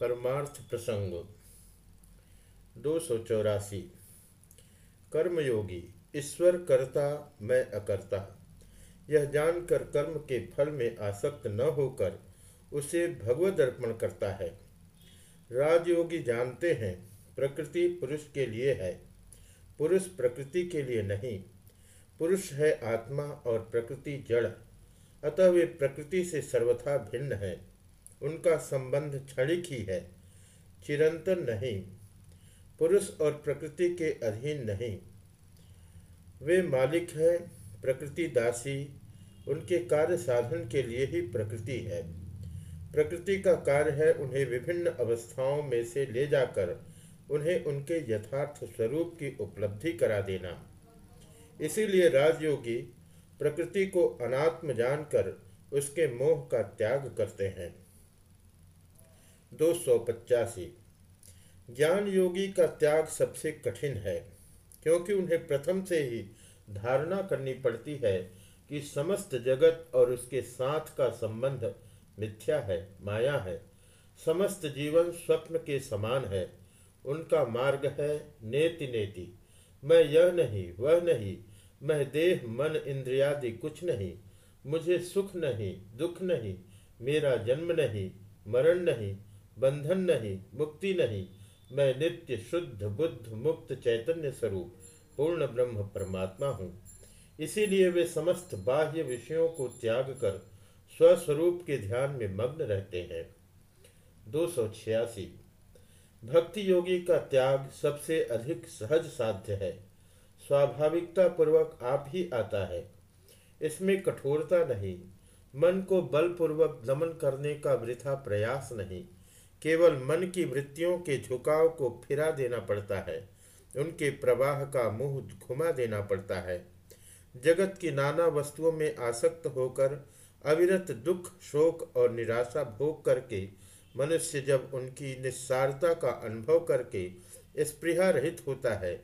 परमार्थ प्रसंग, दो सौ चौरासी। कर्मयोगी, ईश्वर करता, मैं अकर्ता। यह जानकर कर्म के फल में आसक्त न होकर उसे भगवत अर्पण करता है। राजयोगी जानते हैं, प्रकृति पुरुष के लिए है। पुरुष प्रकृति के लिए नहीं, पुरुष है आत्मा और प्रकृति जड़। अतः वे प्रकृति से सर्वथा भिन्न है। उनका संबंध क्षणिक ही है चिरंतन नहीं, पुरुष और प्रकृति के अधीन नहीं। वे मालिक हैं, प्रकृति दासी, उनके कार्य साधन के लिए ही प्रकृति है। प्रकृति का कार्य है उन्हें विभिन्न अवस्थाओं में से ले जाकर उन्हें उनके यथार्थ स्वरूप की उपलब्धि करा देना। इसीलिए राजयोगी प्रकृति को अनात्म जानकर उसके मोह का त्याग करते हैं। दो सौ पचासी। ज्ञान योगी का त्याग सबसे कठिन है, क्योंकि उन्हें प्रथम से ही धारणा करनी पड़ती है कि समस्त जगत और उसके साथ का संबंध मिथ्या है, माया है। समस्त जीवन स्वप्न के समान है। उनका मार्ग है नेति नेति। मैं यह नहीं, वह नहीं, मैं देह, मन, इंद्रियादि कुछ नहीं। मुझे सुख नहीं, दुख नहीं, मेरा जन्म नहीं, मरण नहीं बंधन नहीं, मुक्ति नहीं। मैं नित्य शुद्ध, बुद्ध, मुक्त, चैतन्य स्वरूप, पूर्ण ब्रह्म परमात्मा हूँ। इसीलिए वे समस्त बाह्य विषयों को त्याग कर स्वस्वरूप के ध्यान में मग्न रहते हैं। दो सौ छियासी। भक्ति योगी का त्याग सबसे अधिक सहज साध्य है। स्वाभाविकता पूर्वक आप ही आता है। इसमें कठोरता नहीं। मन को बलपूर्वक दमन करने का वृथा प्रयास नहीं। केवल मन की वृत्तियों के झुकाव को फिरा देना पड़ता है, उनके प्रवाह का मुँह घुमा देना पड़ता है। जगत की नाना वस्तुओं में आसक्त होकर, अविरत दुख, शोक और निराशा भोग करके, मनुष्य जब उनकी निस्सारता का अनुभव करके स्पृहा रहित होता है,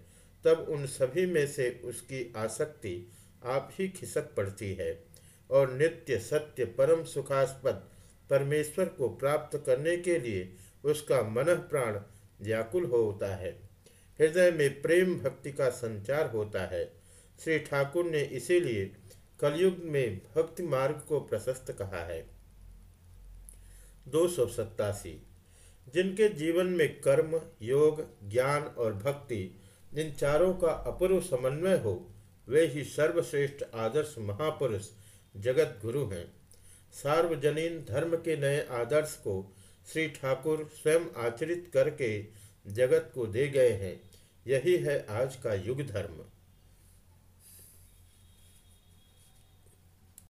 तब उन सभी में से उसकी आसक्ति आप ही खिसक पड़ती है और नित्य सत्य परम सुखास्पद परमेश्वर को प्राप्त करने के लिए उसका मन प्राण व्याकुल होता है। हृदय में प्रेम भक्ति का संचार होता है। श्री ठाकुर ने इसीलिए कलयुग में भक्ति मार्ग को प्रशस्त कहा है। दो सौ सत्तासी। जिनके जीवन में कर्म, योग, ज्ञान और भक्ति इन चारों का अपूर्व समन्वय हो, वे ही सर्वश्रेष्ठ आदर्श महापुरुष जगत गुरु हैं। सार्वजनीन धर्म के नए आदर्श को श्री ठाकुर स्वयं आचरित करके जगत को दे गए हैं। यही है आज का युग धर्म।